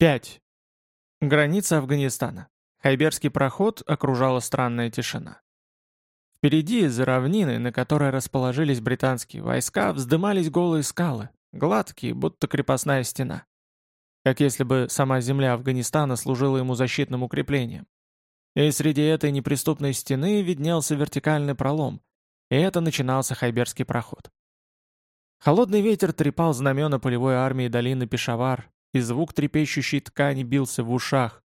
5. Граница Афганистана. Хайберский проход окружала странная тишина. Впереди, за равниной, на которой расположились британские войска, вздымались голые скалы, гладкие, будто крепостная стена. Как если бы сама земля Афганистана служила ему защитным укреплением. И среди этой неприступной стены виднелся вертикальный пролом, и это начинался Хайберский проход. Холодный ветер трепал знамена полевой армии долины Пешавар, и звук трепещущей ткани бился в ушах.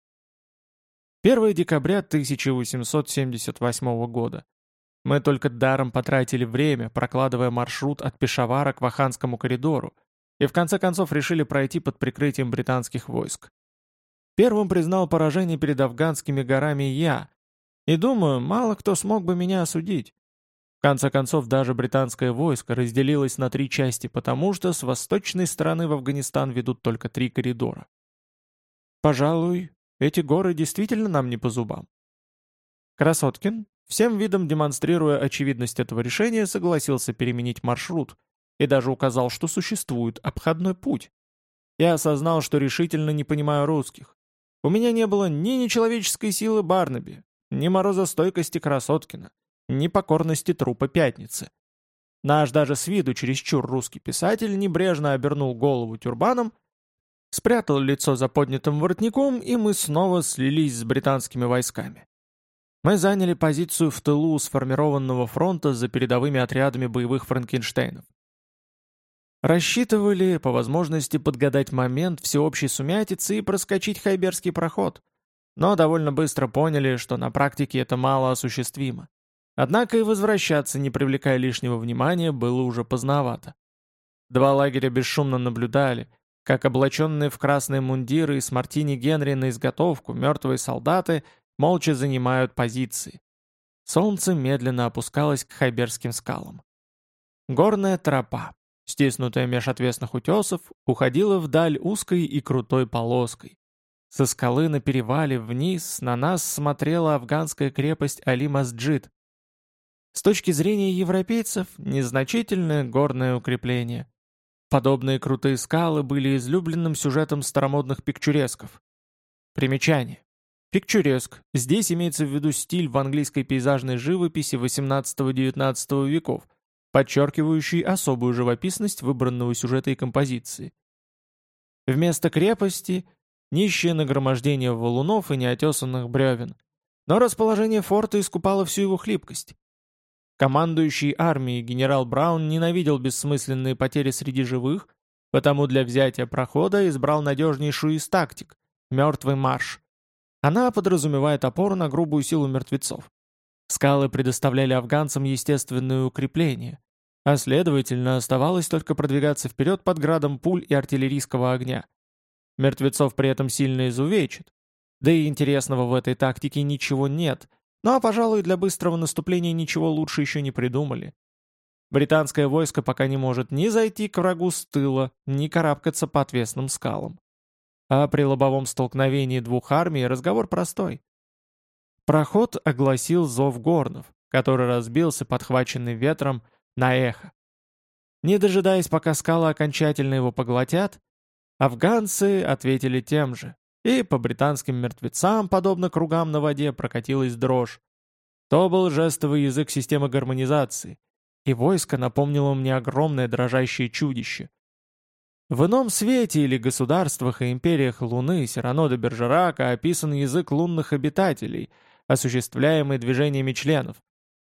1 декабря 1878 года. Мы только даром потратили время, прокладывая маршрут от Пешавара к Ваханскому коридору, и в конце концов решили пройти под прикрытием британских войск. Первым признал поражение перед афганскими горами я, и думаю, мало кто смог бы меня осудить. В конце концов, даже британское войско разделилось на три части, потому что с восточной стороны в Афганистан ведут только три коридора. Пожалуй, эти горы действительно нам не по зубам. Красоткин, всем видом демонстрируя очевидность этого решения, согласился переменить маршрут и даже указал, что существует обходной путь. Я осознал, что решительно не понимаю русских. У меня не было ни нечеловеческой силы Барнаби, ни морозостойкости Красоткина, непокорности трупа Пятницы. Наш даже с виду чересчур русский писатель небрежно обернул голову тюрбаном, спрятал лицо за поднятым воротником, и мы снова слились с британскими войсками. Мы заняли позицию в тылу сформированного фронта за передовыми отрядами боевых франкенштейнов. Рассчитывали, по возможности, подгадать момент всеобщей сумятицы и проскочить Хайберский проход, но довольно быстро поняли, что на практике это мало осуществимо. Однако и возвращаться, не привлекая лишнего внимания, было уже поздновато. Два лагеря бесшумно наблюдали, как облаченные в красные мундиры и с Мартини Генри на изготовку мертвые солдаты молча занимают позиции. Солнце медленно опускалось к Хайберским скалам. Горная тропа, стиснутая меж отвесных утесов, уходила вдаль узкой и крутой полоской. Со скалы на перевале вниз на нас смотрела афганская крепость Али-Масджид, с точки зрения европейцев, незначительное горное укрепление. Подобные крутые скалы были излюбленным сюжетом старомодных пикчуресков. Примечание. Пикчуреск. Здесь имеется в виду стиль в английской пейзажной живописи XVIII-XIX веков, подчеркивающий особую живописность выбранного сюжета и композиции. Вместо крепости – нищее нагромождение валунов и неотесанных бревен. Но расположение форта искупало всю его хлипкость. Командующий армией генерал Браун ненавидел бессмысленные потери среди живых, потому для взятия прохода избрал надежнейшую из тактик – мертвый марш. Она подразумевает опору на грубую силу мертвецов. Скалы предоставляли афганцам естественное укрепление, а следовательно оставалось только продвигаться вперед под градом пуль и артиллерийского огня. Мертвецов при этом сильно изувечат. Да и интересного в этой тактике ничего нет – ну а, пожалуй, для быстрого наступления ничего лучше еще не придумали. Британское войско пока не может ни зайти к врагу с тыла, ни карабкаться по отвесным скалам. А при лобовом столкновении двух армий разговор простой. Проход огласил зов горнов, который разбился, подхваченный ветром, на эхо. Не дожидаясь, пока скалы окончательно его поглотят, афганцы ответили тем же, и по британским мертвецам, подобно кругам на воде, прокатилась дрожь. То был жестовый язык системы гармонизации, и войско напомнило мне огромное дрожащее чудище. В ином свете или государствах и империях Луны Сирано де Бержерака описан язык лунных обитателей, осуществляемый движениями членов.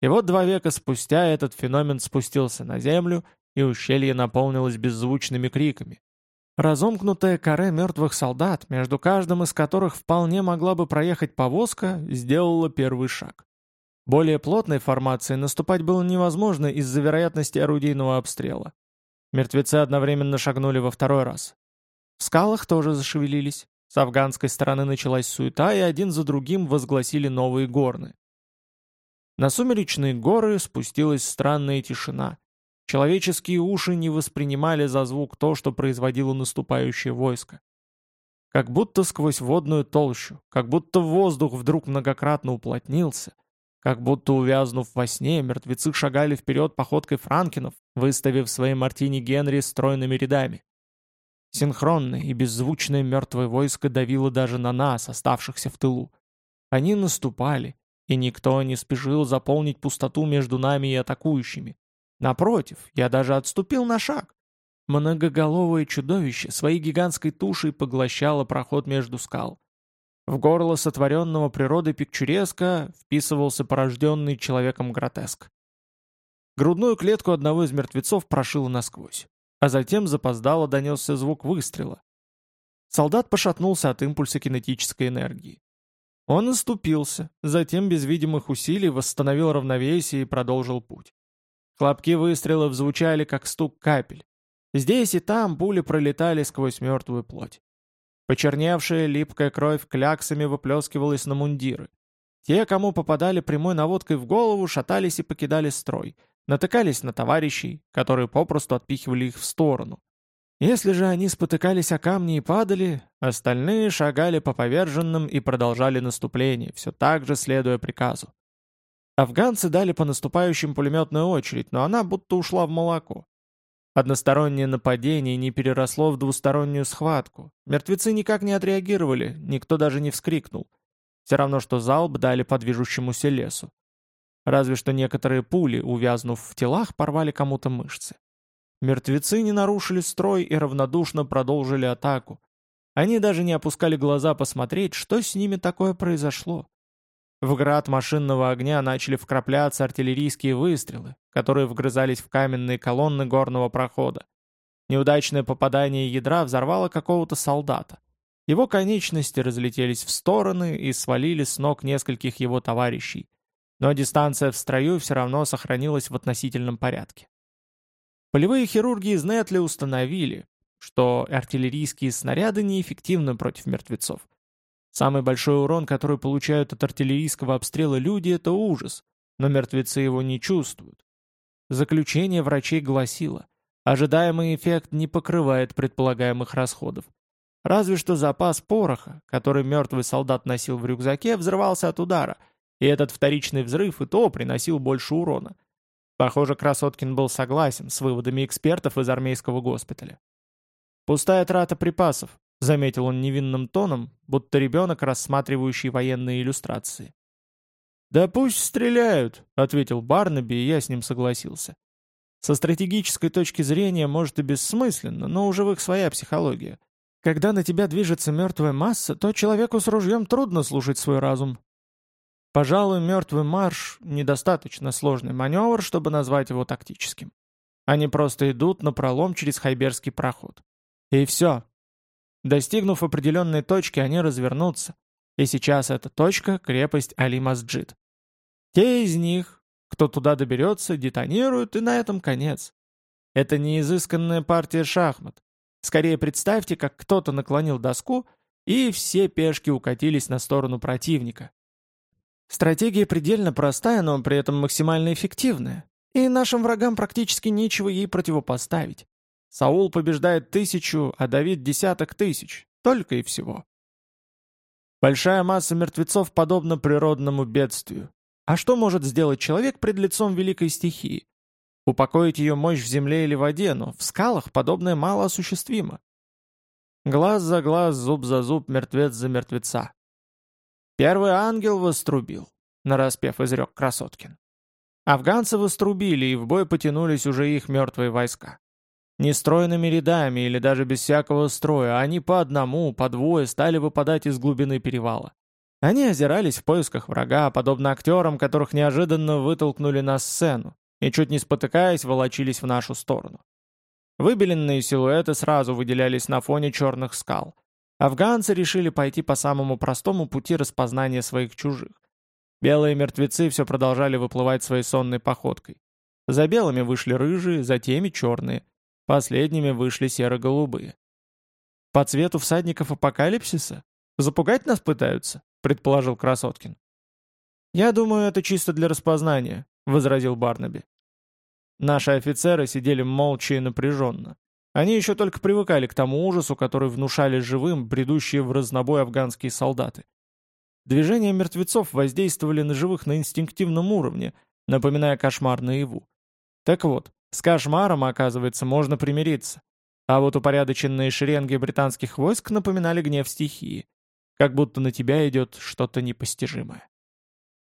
И вот два века спустя этот феномен спустился на Землю, и ущелье наполнилось беззвучными криками. Разомкнутая каре мертвых солдат, между каждым из которых вполне могла бы проехать повозка, сделала первый шаг. Более плотной формации наступать было невозможно из-за вероятности орудийного обстрела. Мертвецы одновременно шагнули во второй раз. В скалах тоже зашевелились. С афганской стороны началась суета, и один за другим возгласили новые горны. На сумеречные горы спустилась странная тишина, Человеческие уши не воспринимали за звук то, что производило наступающее войско. Как будто сквозь водную толщу, как будто воздух вдруг многократно уплотнился, как будто увязнув во сне, мертвецы шагали вперед походкой франкинов, выставив свои мартини Генри стройными рядами. Синхронное и беззвучное мертвое войско давило даже на нас, оставшихся в тылу. Они наступали, и никто не спешил заполнить пустоту между нами и атакующими. Напротив, я даже отступил на шаг. Многоголовое чудовище своей гигантской тушей поглощало проход между скал. В горло сотворенного природой пикчуреска вписывался порожденный человеком гротеск. Грудную клетку одного из мертвецов прошило насквозь, а затем запоздало донесся звук выстрела. Солдат пошатнулся от импульса кинетической энергии. Он оступился, затем без видимых усилий восстановил равновесие и продолжил путь. Хлопки выстрелов звучали, как стук капель. Здесь и там пули пролетали сквозь мертвую плоть. Почерневшая липкая кровь кляксами выплескивалась на мундиры. Те, кому попадали прямой наводкой в голову, шатались и покидали строй, натыкались на товарищей, которые попросту отпихивали их в сторону. Если же они спотыкались о камни и падали, остальные шагали по поверженным и продолжали наступление, все так же следуя приказу. Афганцы дали по наступающим пулеметную очередь, но она будто ушла в молоко. Одностороннее нападение не переросло в двустороннюю схватку. Мертвецы никак не отреагировали, никто даже не вскрикнул. Все равно, что залп дали по движущемуся лесу. Разве что некоторые пули, увязнув в телах, порвали кому-то мышцы. Мертвецы не нарушили строй и равнодушно продолжили атаку. Они даже не опускали глаза посмотреть, что с ними такое произошло. В град машинного огня начали вкрапляться артиллерийские выстрелы, которые вгрызались в каменные колонны горного прохода. Неудачное попадание ядра взорвало какого-то солдата. Его конечности разлетелись в стороны и свалили с ног нескольких его товарищей. Но дистанция в строю все равно сохранилась в относительном порядке. Полевые хирурги из Нетли установили, что артиллерийские снаряды неэффективны против мертвецов. Самый большой урон, который получают от артиллерийского обстрела люди, это ужас, но мертвецы его не чувствуют. Заключение врачей гласило, ожидаемый эффект не покрывает предполагаемых расходов. Разве что запас пороха, который мертвый солдат носил в рюкзаке, взрывался от удара, и этот вторичный взрыв и то приносил больше урона. Похоже, Красоткин был согласен с выводами экспертов из армейского госпиталя. Пустая трата припасов, — заметил он невинным тоном, будто ребенок, рассматривающий военные иллюстрации. «Да пусть стреляют», — ответил Барнаби, и я с ним согласился. Со стратегической точки зрения, может, и бессмысленно, но у живых своя психология. Когда на тебя движется мертвая масса, то человеку с ружьем трудно слушать свой разум. Пожалуй, мертвый марш — недостаточно сложный маневр, чтобы назвать его тактическим. Они просто идут на пролом через Хайберский проход. И все, Достигнув определенной точки, они развернутся. И сейчас эта точка — крепость Али-Масджид. Те из них, кто туда доберется, детонируют, и на этом конец. Это не изысканная партия шахмат. Скорее представьте, как кто-то наклонил доску, и все пешки укатились на сторону противника. Стратегия предельно простая, но при этом максимально эффективная. И нашим врагам практически нечего ей противопоставить. Саул побеждает тысячу, а Давид десяток тысяч. Только и всего. Большая масса мертвецов подобна природному бедствию. А что может сделать человек пред лицом великой стихии? Упокоить ее мощь в земле или воде, но в скалах подобное мало осуществимо. Глаз за глаз, зуб за зуб, мертвец за мертвеца. Первый ангел вострубил, нараспев изрек Красоткин. Афганцы вострубили, и в бой потянулись уже их мертвые войска. Не стройными рядами или даже без всякого строя, они по одному, по двое стали выпадать из глубины перевала. Они озирались в поисках врага, подобно актерам, которых неожиданно вытолкнули на сцену, и чуть не спотыкаясь, волочились в нашу сторону. Выбеленные силуэты сразу выделялись на фоне черных скал. Афганцы решили пойти по самому простому пути распознания своих чужих. Белые мертвецы все продолжали выплывать своей сонной походкой. За белыми вышли рыжие, за теми черные — Последними вышли серо-голубые. «По цвету всадников апокалипсиса? Запугать нас пытаются?» — предположил Красоткин. «Я думаю, это чисто для распознания», — возразил Барнаби. Наши офицеры сидели молча и напряженно. Они еще только привыкали к тому ужасу, который внушали живым, бредущие в разнобой афганские солдаты. Движения мертвецов воздействовали на живых на инстинктивном уровне, напоминая кошмар наяву. Так вот, с кошмаром, оказывается, можно примириться. А вот упорядоченные шеренги британских войск напоминали гнев стихии, как будто на тебя идет что-то непостижимое.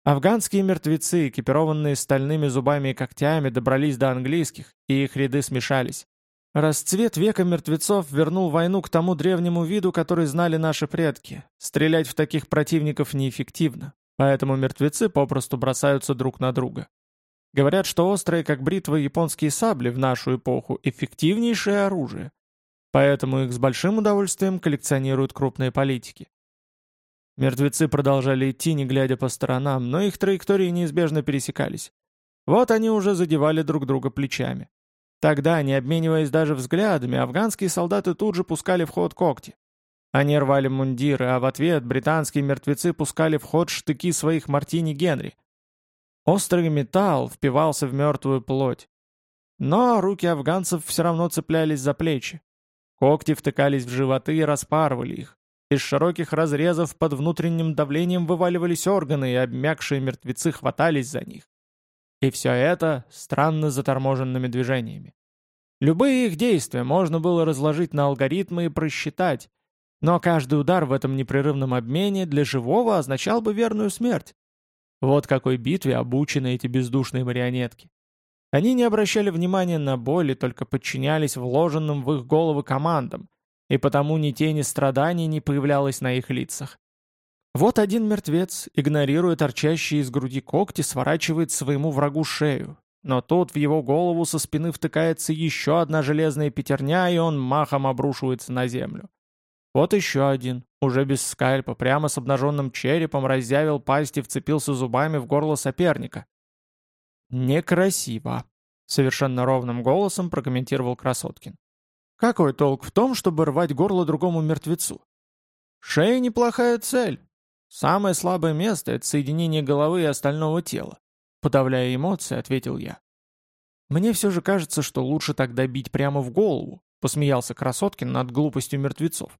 Афганские мертвецы, экипированные стальными зубами и когтями, добрались до английских, и их ряды смешались. Расцвет века мертвецов вернул войну к тому древнему виду, который знали наши предки. Стрелять в таких противников неэффективно, поэтому мертвецы попросту бросаются друг на друга. Говорят, что острые, как бритвы, японские сабли в нашу эпоху – эффективнейшее оружие. Поэтому их с большим удовольствием коллекционируют крупные политики. Мертвецы продолжали идти, не глядя по сторонам, но их траектории неизбежно пересекались. Вот они уже задевали друг друга плечами. Тогда, не обмениваясь даже взглядами, афганские солдаты тут же пускали в ход когти. Они рвали мундиры, а в ответ британские мертвецы пускали в ход штыки своих Мартини Генри. Острый металл впивался в мертвую плоть. Но руки афганцев все равно цеплялись за плечи. Когти втыкались в животы и распарывали их. Из широких разрезов под внутренним давлением вываливались органы, и обмякшие мертвецы хватались за них. И все это странно заторможенными движениями. Любые их действия можно было разложить на алгоритмы и просчитать, но каждый удар в этом непрерывном обмене для живого означал бы верную смерть. Вот какой битве обучены эти бездушные марионетки. Они не обращали внимания на боль и только подчинялись вложенным в их головы командам, и потому ни тени страданий не появлялось на их лицах. Вот один мертвец, игнорируя торчащие из груди когти, сворачивает своему врагу шею, но тут в его голову со спины втыкается еще одна железная пятерня, и он махом обрушивается на землю. Вот еще один, уже без скальпа, прямо с обнаженным черепом, разъявил пасть и вцепился зубами в горло соперника. «Некрасиво», — совершенно ровным голосом прокомментировал Красоткин. Какой толк в том, чтобы рвать горло другому мертвецу? Шея неплохая цель. Самое слабое место — это соединение головы и остального тела. Подавляя эмоции, ответил я. Мне все же кажется, что лучше тогда бить прямо в голову, посмеялся Красоткин над глупостью мертвецов.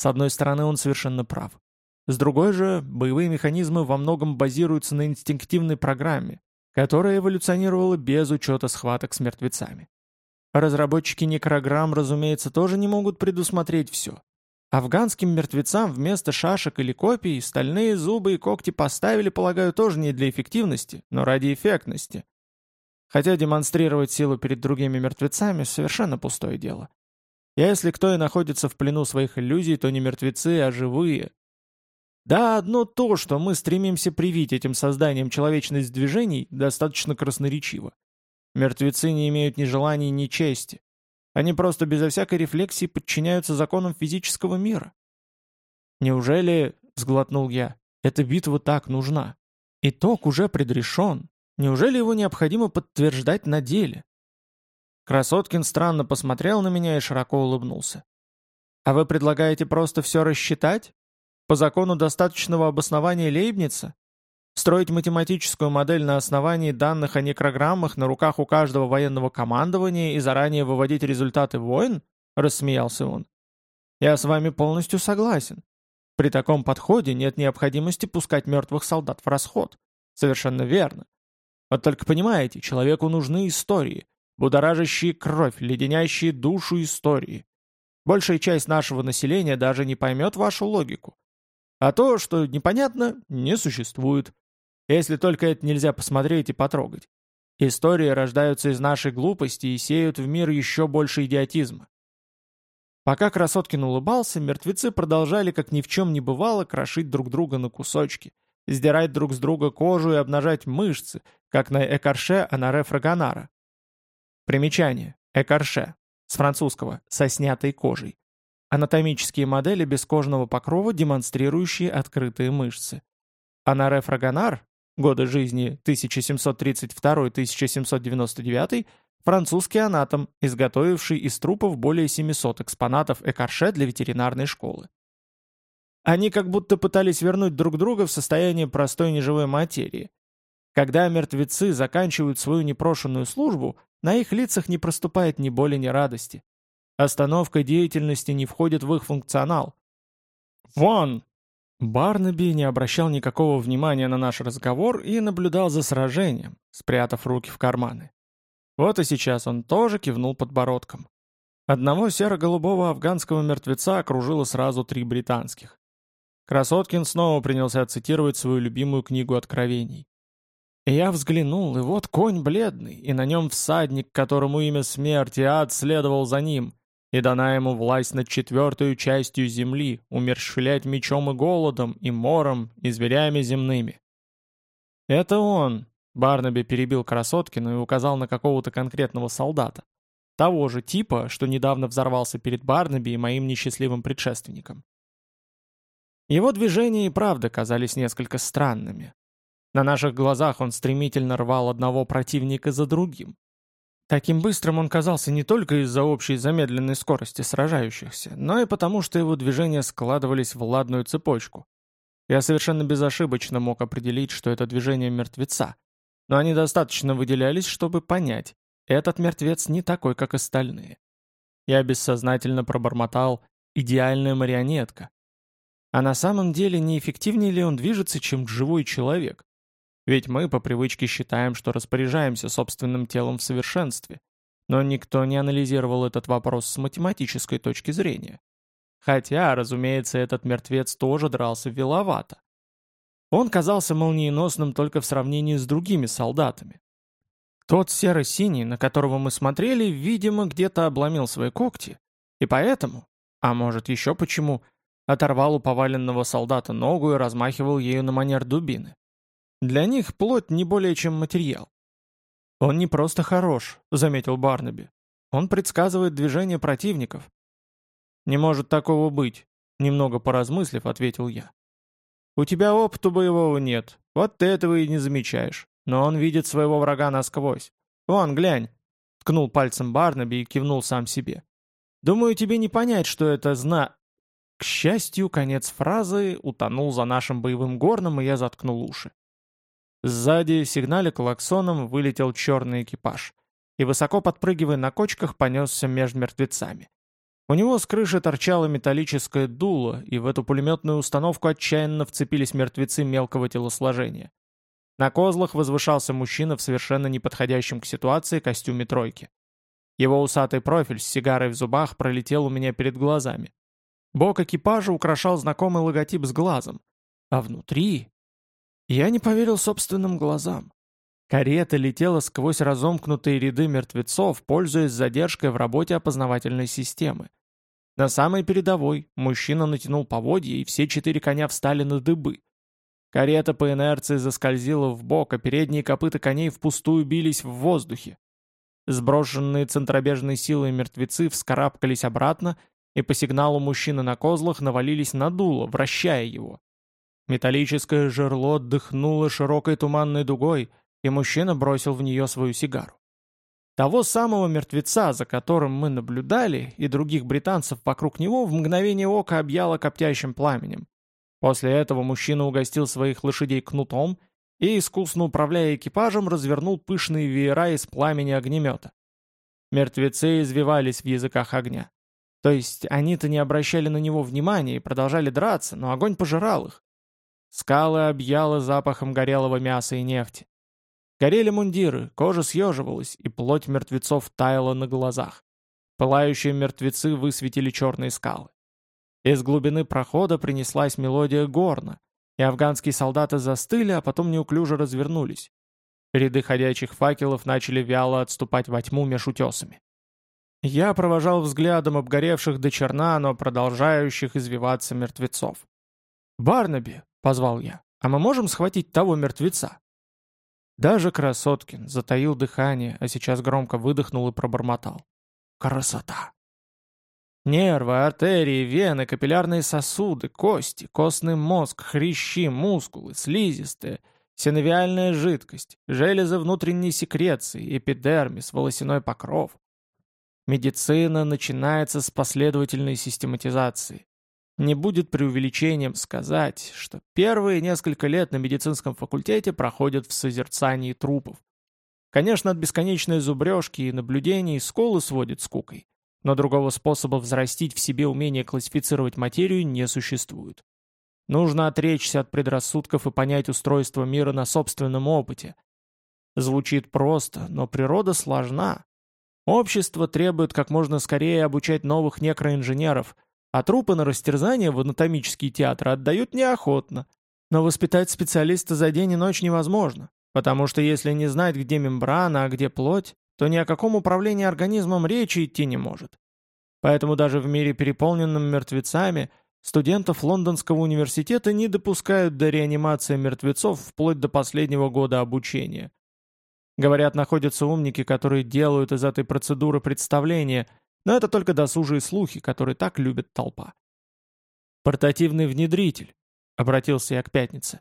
С одной стороны, он совершенно прав. С другой же, боевые механизмы во многом базируются на инстинктивной программе, которая эволюционировала без учета схваток с мертвецами. Разработчики некрограмм, разумеется, тоже не могут предусмотреть все. Афганским мертвецам вместо шашек или копий стальные зубы и когти поставили, полагаю, тоже не для эффективности, но ради эффектности. Хотя демонстрировать силу перед другими мертвецами — совершенно пустое дело. Если кто и находится в плену своих иллюзий, то не мертвецы, а живые. Да, одно то, что мы стремимся привить этим созданиям человечность движений, достаточно красноречиво. Мертвецы не имеют ни желаний, ни чести. Они просто безо всякой рефлексии подчиняются законам физического мира. Неужели, — сглотнул я, — эта битва так нужна? Итог уже предрешен. Неужели его необходимо подтверждать на деле? Красоткин странно посмотрел на меня и широко улыбнулся. «А вы предлагаете просто все рассчитать? По закону достаточного обоснования Лейбница? Строить математическую модель на основании данных о некрограммах на руках у каждого военного командования и заранее выводить результаты войн? Рассмеялся он. Я с вами полностью согласен. При таком подходе нет необходимости пускать мертвых солдат в расход. Совершенно верно. Вот только понимаете, человеку нужны истории, будоражащие кровь, леденящие душу истории. Большая часть нашего населения даже не поймет вашу логику. А то, что непонятно, не существует. Если только это нельзя посмотреть и потрогать. Истории рождаются из нашей глупости и сеют в мир еще больше идиотизма. Пока Красоткин улыбался, мертвецы продолжали, как ни в чем не бывало, крошить друг друга на кусочки, сдирать друг с друга кожу и обнажать мышцы, как на экарше Анаре Фрагонара. Примечание. Экарше. С французского. Со снятой кожей. Анатомические модели бескожного покрова, демонстрирующие открытые мышцы. Анаре Фрагонар годы жизни 1732-1799, французский анатом, изготовивший из трупов более 700 экспонатов экарше для ветеринарной школы. Они как будто пытались вернуть друг друга в состояние простой неживой материи. Когда мертвецы заканчивают свою непрошенную службу, на их лицах не проступает ни боли, ни радости. Остановка деятельности не входит в их функционал. «Вон!» Барнаби не обращал никакого внимания на наш разговор и наблюдал за сражением, спрятав руки в карманы. Вот и сейчас он тоже кивнул подбородком. Одного серо-голубого афганского мертвеца окружило сразу три британских. Красоткин снова принялся цитировать свою любимую книгу откровений. Я взглянул, и вот конь бледный, и на нем всадник, которому имя смерти, ад следовал за ним, и дана ему власть над четвертую частью земли, умерщвлять мечом и голодом, и мором, и зверями земными. «Это он», — Барнаби перебил Красоткина и указал на какого-то конкретного солдата. Того же типа, что недавно взорвался перед Барнаби и моим несчастливым предшественником. Его движения и правда казались несколько странными. На наших глазах он стремительно рвал одного противника за другим. Таким быстрым он казался не только из-за общей замедленной скорости сражающихся, но и потому, что его движения складывались в ладную цепочку. Я совершенно безошибочно мог определить, что это движение мертвеца, но они достаточно выделялись, чтобы понять, этот мертвец не такой, как остальные. Я бессознательно пробормотал «идеальная марионетка». А на самом деле не эффективнее ли он движется, чем живой человек? Ведь мы по привычке считаем, что распоряжаемся собственным телом в совершенстве. Но никто не анализировал этот вопрос с математической точки зрения. Хотя, разумеется, этот мертвец тоже дрался виловато. Он казался молниеносным только в сравнении с другими солдатами. Тот серо-синий, на которого мы смотрели, видимо, где-то обломил свои когти, и поэтому, а может еще почему, оторвал у поваленного солдата ногу и размахивал ею на манер дубины. Для них плоть не более чем материал. «Он не просто хорош», — заметил Барнаби. «Он предсказывает движение противников». «Не может такого быть», — немного поразмыслив, ответил я. «У тебя опыта боевого нет, вот ты этого и не замечаешь. Но он видит своего врага насквозь. Вон, глянь!» Ткнул пальцем Барнаби и кивнул сам себе. «Думаю, тебе не понять, что это зна...» К счастью, конец фразы утонул за нашим боевым горном, и я заткнул уши. Сзади, сигналя клаксоном, вылетел черный экипаж и, высоко подпрыгивая на кочках, понесся между мертвецами. У него с крыши торчало металлическое дуло, и в эту пулеметную установку отчаянно вцепились мертвецы мелкого телосложения. На козлах возвышался мужчина в совершенно неподходящем к ситуации костюме тройки. Его усатый профиль с сигарой в зубах пролетел у меня перед глазами. Бок экипажа украшал знакомый логотип с глазом. А внутри я не поверил собственным глазам. Карета летела сквозь разомкнутые ряды мертвецов, пользуясь задержкой в работе опознавательной системы. На самой передовой мужчина натянул поводья, и все четыре коня встали на дыбы. Карета по инерции заскользила в бок, а передние копыта коней впустую бились в воздухе. Сброшенные центробежной силой мертвецы вскарабкались обратно и по сигналу мужчины на козлах навалились на дуло, вращая его. Металлическое жерло дыхнуло широкой туманной дугой, и мужчина бросил в нее свою сигару. Того самого мертвеца, за которым мы наблюдали, и других британцев вокруг него в мгновение ока объяло коптящим пламенем. После этого мужчина угостил своих лошадей кнутом и, искусно управляя экипажем, развернул пышные веера из пламени огнемета. Мертвецы извивались в языках огня. То есть они-то не обращали на него внимания и продолжали драться, но огонь пожирал их. Скалы объяло запахом горелого мяса и нефти. Горели мундиры, кожа съеживалась, и плоть мертвецов таяла на глазах. Пылающие мертвецы высветили черные скалы. Из глубины прохода принеслась мелодия горна, и афганские солдаты застыли, а потом неуклюже развернулись. Ряды ходячих факелов начали вяло отступать во тьму меж утесами. Я провожал взглядом обгоревших до черна, но продолжающих извиваться мертвецов. «Барнаби!» — позвал я. «А мы можем схватить того мертвеца?» Даже Красоткин затаил дыхание, а сейчас громко выдохнул и пробормотал. «Красота!» Нервы, артерии, вены, капиллярные сосуды, кости, костный мозг, хрящи, мускулы, слизистые, синовиальная жидкость, железы внутренней секреции, эпидермис, волосяной покров. Медицина начинается с последовательной систематизации. Не будет преувеличением сказать, что первые несколько лет на медицинском факультете проходят в созерцании трупов. Конечно, от бесконечной зубрежки и наблюдений сколы сводит скукой, но другого способа взрастить в себе умение классифицировать материю не существует. Нужно отречься от предрассудков и понять устройство мира на собственном опыте. Звучит просто, но природа сложна. Общество требует как можно скорее обучать новых некроинженеров, а трупы на растерзание в анатомические театры отдают неохотно. Но воспитать специалиста за день и ночь невозможно, потому что если не знать, где мембрана, а где плоть, то ни о каком управлении организмом речи идти не может. Поэтому даже в мире, переполненном мертвецами, студентов Лондонского университета не допускают до реанимации мертвецов вплоть до последнего года обучения. Говорят, находятся умники, которые делают из этой процедуры представление, но это только досужие слухи, которые так любит толпа. «Портативный внедритель», — обратился я к пятнице.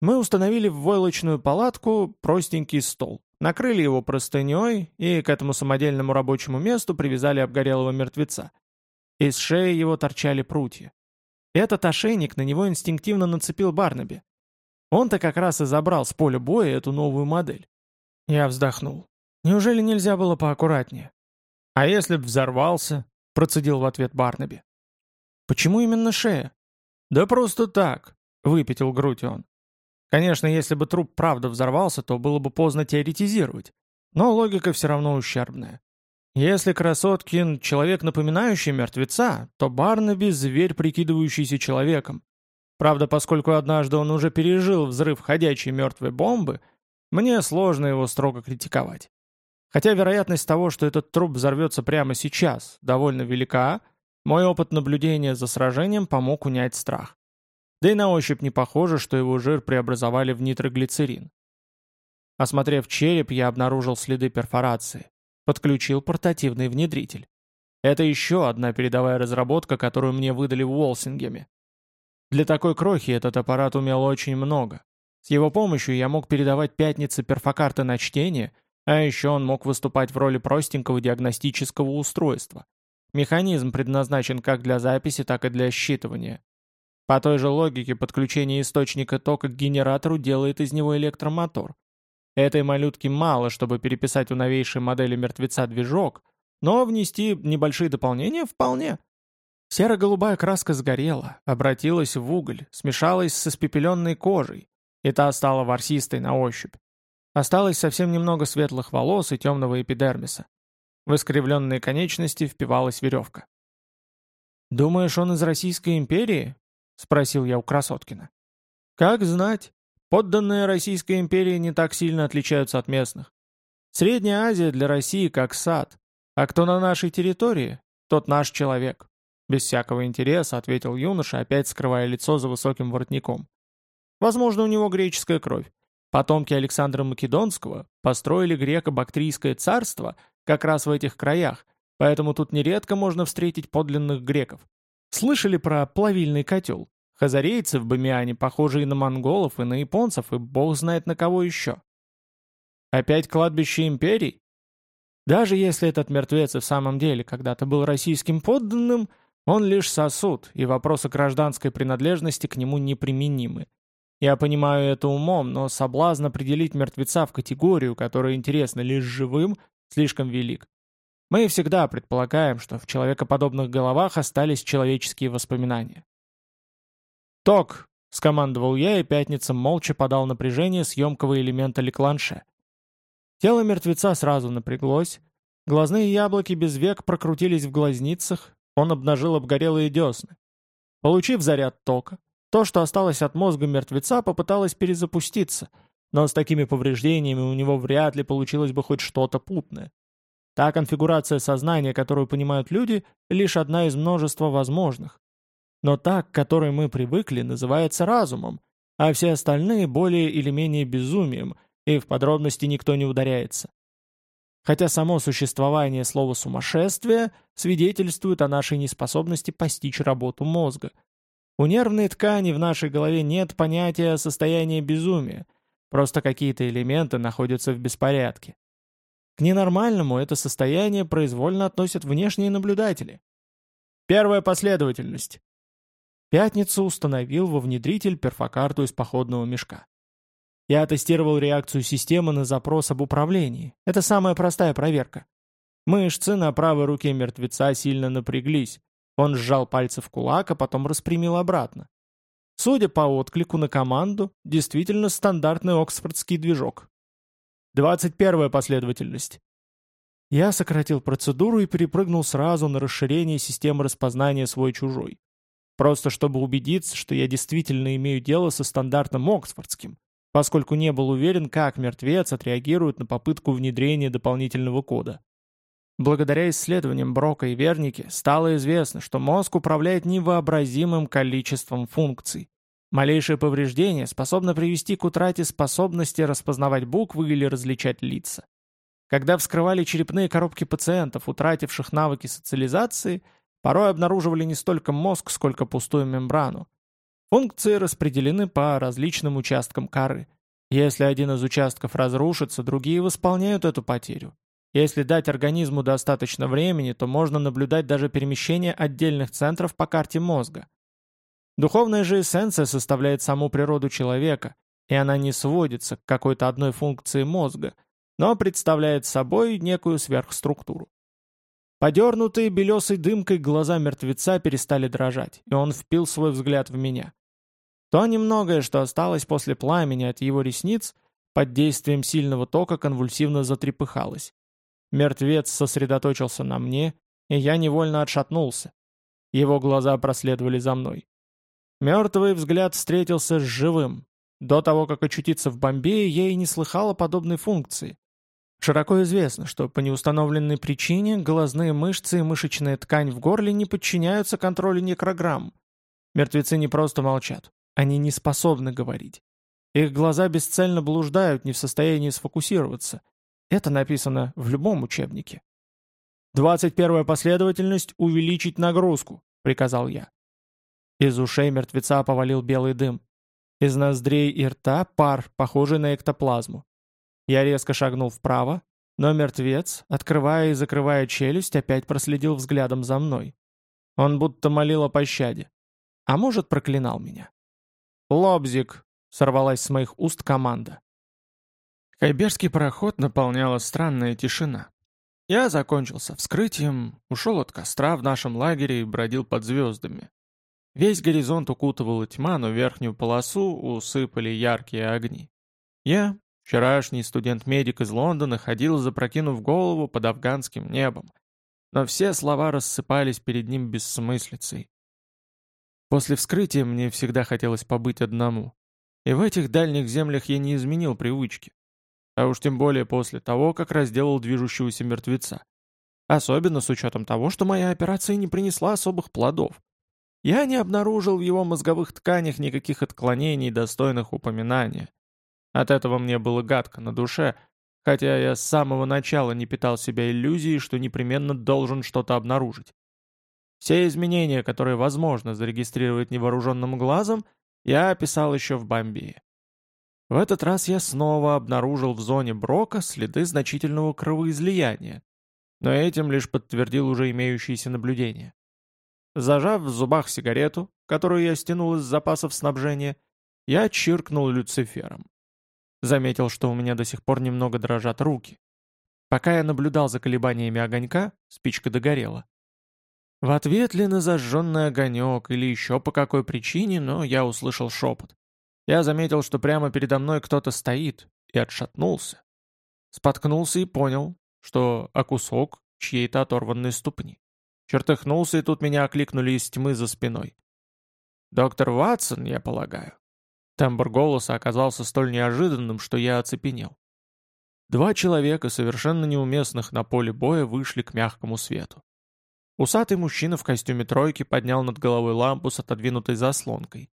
Мы установили в войлочную палатку простенький стол, накрыли его простыней и к этому самодельному рабочему месту привязали обгорелого мертвеца. Из шеи его торчали прутья. Этот ошейник на него инстинктивно нацепил Барнаби. Он-то как раз и забрал с поля боя эту новую модель. Я вздохнул. Неужели нельзя было поаккуратнее? «А если б взорвался?» — процедил в ответ Барнаби. «Почему именно шея?» «Да просто так», — выпятил грудь он. Конечно, если бы труп правда взорвался, то было бы поздно теоретизировать. Но логика все равно ущербная. Если Красоткин — человек, напоминающий мертвеца, то Барнаби — зверь, прикидывающийся человеком. Правда, поскольку однажды он уже пережил взрыв ходячей мертвой бомбы, мне сложно его строго критиковать. Хотя вероятность того, что этот труп взорвется прямо сейчас, довольно велика, мой опыт наблюдения за сражением помог унять страх. Да и на ощупь не похоже, что его жир преобразовали в нитроглицерин. Осмотрев череп, я обнаружил следы перфорации. Подключил портативный внедритель. Это еще одна передовая разработка, которую мне выдали в Уолсингеме. Для такой крохи этот аппарат умел очень много. С его помощью я мог передавать пятницы перфокарты на чтение, а еще он мог выступать в роли простенького диагностического устройства. Механизм предназначен как для записи, так и для считывания. По той же логике подключение источника тока к генератору делает из него электромотор. Этой малютки мало, чтобы переписать у новейшей модели мертвеца движок, но внести небольшие дополнения вполне. Серо-голубая краска сгорела, обратилась в уголь, смешалась с испепеленной кожей, и та стала ворсистой на ощупь. Осталось совсем немного светлых волос и темного эпидермиса. В искривленные конечности впивалась веревка. «Думаешь, он из Российской империи?» — спросил я у Красоткина. «Как знать. Подданные Российской империи не так сильно отличаются от местных. Средняя Азия для России как сад, а кто на нашей территории, тот наш человек». Без всякого интереса ответил юноша, опять скрывая лицо за высоким воротником. «Возможно, у него греческая кровь. Потомки Александра Македонского построили греко-бактрийское царство как раз в этих краях, поэтому тут нередко можно встретить подлинных греков. Слышали про плавильный котел? Хазарейцы в Бамиане похожи и на монголов, и на японцев, и бог знает на кого еще. Опять кладбище империй? Даже если этот мертвец и в самом деле когда-то был российским подданным, он лишь сосуд, и вопросы гражданской принадлежности к нему неприменимы. Я понимаю это умом, но соблазн определить мертвеца в категорию, которая интересна лишь живым, слишком велик. Мы всегда предполагаем, что в человекоподобных головах остались человеческие воспоминания. «Ток!» — скомандовал я, и пятница молча подал напряжение съемкого элемента Лекланше. Тело мертвеца сразу напряглось, глазные яблоки без век прокрутились в глазницах, он обнажил обгорелые десны. Получив заряд тока, то, что осталось от мозга мертвеца, попыталось перезапуститься, но с такими повреждениями у него вряд ли получилось бы хоть что-то путное. Та конфигурация сознания, которую понимают люди, лишь одна из множества возможных. Но та, к которой мы привыкли, называется разумом, а все остальные более или менее безумием, и в подробности никто не ударяется. Хотя само существование слова «сумасшествие» свидетельствует о нашей неспособности постичь работу мозга. У нервной ткани в нашей голове нет понятия состояния безумия, просто какие-то элементы находятся в беспорядке. К ненормальному это состояние произвольно относят внешние наблюдатели. Первая последовательность. Пятницу установил во внедритель перфокарту из походного мешка. Я тестировал реакцию системы на запрос об управлении. Это самая простая проверка. Мышцы на правой руке мертвеца сильно напряглись. Он сжал пальцы в кулак, а потом распрямил обратно. Судя по отклику на команду, действительно стандартный оксфордский движок. Двадцать первая последовательность. Я сократил процедуру и перепрыгнул сразу на расширение системы распознания свой-чужой. Просто чтобы убедиться, что я действительно имею дело со стандартом Оксфордским, поскольку не был уверен, как мертвец отреагирует на попытку внедрения дополнительного кода. Благодаря исследованиям Брока и Верники стало известно, что мозг управляет невообразимым количеством функций. Малейшее повреждение способно привести к утрате способности распознавать буквы или различать лица. Когда вскрывали черепные коробки пациентов, утративших навыки социализации, порой обнаруживали не столько мозг, сколько пустую мембрану. Функции распределены по различным участкам коры. Если один из участков разрушится, другие восполняют эту потерю. Если дать организму достаточно времени, то можно наблюдать даже перемещение отдельных центров по карте мозга. Духовная же эссенция составляет саму природу человека, и она не сводится к какой-то одной функции мозга, но представляет собой некую сверхструктуру. Подернутые белесой дымкой глаза мертвеца перестали дрожать, и он впил свой взгляд в меня. То немногое, что осталось после пламени от его ресниц, под действием сильного тока конвульсивно затрепыхалось. Мертвец сосредоточился на мне, и я невольно отшатнулся. Его глаза проследовали за мной. Мертвый взгляд встретился с живым. До того, как очутиться в Бомбее, я и не слыхала подобной функции. Широко известно, что по неустановленной причине глазные мышцы и мышечная ткань в горле не подчиняются контролю некрограмм. Мертвецы не просто молчат. Они не способны говорить. Их глаза бесцельно блуждают, не в состоянии сфокусироваться. Это написано в любом учебнике. «Двадцать первая последовательность — увеличить нагрузку», — приказал я. Из ушей мертвеца повалил белый дым. Из ноздрей и рта пар, похожий на эктоплазму. Я резко шагнул вправо, но мертвец, открывая и закрывая челюсть, опять проследил взглядом за мной. Он будто молил о пощаде. А может, проклинал меня. «Лобзик!» — сорвалась с моих уст команда. Хайберский пароход наполняла странная тишина. Я закончился вскрытием, ушел от костра в нашем лагере и бродил под звездами. Весь горизонт укутывала тьма, но верхнюю полосу усыпали яркие огни. Я, вчерашний студент-медик из Лондона, ходил, запрокинув голову под афганским небом. Но все слова рассыпались перед ним бессмыслицей. После вскрытия мне всегда хотелось побыть одному. И в этих дальних землях я не изменил привычки. А уж тем более после того, как разделал движущегося мертвеца. Особенно с учетом того, что моя операция не принесла особых плодов. Я не обнаружил в его мозговых тканях никаких отклонений, достойных упоминания. От этого мне было гадко на душе, хотя я с самого начала не питал себя иллюзией, что непременно должен что-то обнаружить. Все изменения, которые возможно зарегистрировать невооруженным глазом, я описал еще в Бомбее. В этот раз я снова обнаружил в зоне Брока следы значительного кровоизлияния, но этим лишь подтвердил уже имеющиеся наблюдения. Зажав в зубах сигарету, которую я стянул из запасов снабжения, я чиркнул люцифером. Заметил, что у меня до сих пор немного дрожат руки. Пока я наблюдал за колебаниями огонька, спичка догорела. В ответ ли на зажженный огонек или еще по какой причине, но я услышал шепот. Я заметил, что прямо передо мной кто-то стоит, и отшатнулся. Споткнулся и понял, что о кусок чьей-то оторванной ступни. Чертыхнулся, и тут меня окликнули из тьмы за спиной. «Доктор Ватсон, я полагаю». Тембр голоса оказался столь неожиданным, что я оцепенел. Два человека, совершенно неуместных на поле боя, вышли к мягкому свету. Усатый мужчина в костюме тройки поднял над головой лампу с отодвинутой заслонкой.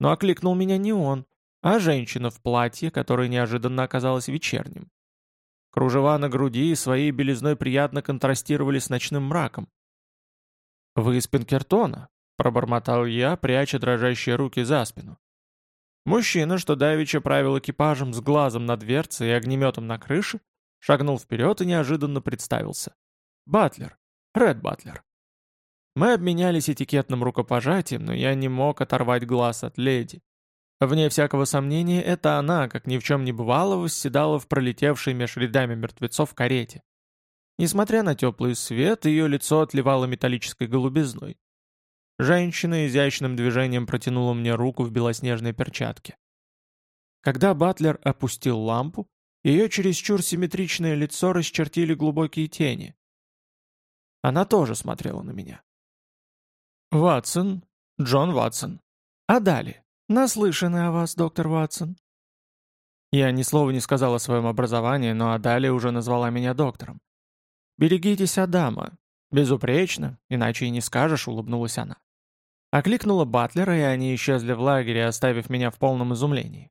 Но окликнул меня не он, а женщина в платье, которое неожиданно оказалось вечерним. Кружева на груди своей белизной приятно контрастировали с ночным мраком. «Вы из Пинкертона?» — пробормотал я, пряча дрожащие руки за спину. Мужчина, что давеча правил экипажем с глазом на дверце и огнеметом на крыше, шагнул вперед и неожиданно представился. «Батлер, Ред Батлер. Мы обменялись этикетным рукопожатием, но я не мог оторвать глаз от леди. Вне всякого сомнения, это она, как ни в чем не бывало, восседала в пролетевшей меж рядами мертвецов карете. Несмотря на теплый свет, ее лицо отливало металлической голубизной. Женщина изящным движением протянула мне руку в белоснежной перчатке. Когда Батлер опустил лампу, Ее чересчур симметричное лицо расчертили глубокие тени. Она тоже смотрела на меня. «Ватсон, Джон Ватсон. А далее? Наслышаны о вас, доктор Ватсон». Я ни слова не сказал о своем образовании, но Адалия уже назвала меня доктором. «Берегитесь Адама. Безупречно, иначе и не скажешь», — улыбнулась она. Окликнула Батлера, и они исчезли в лагере, оставив меня в полном изумлении.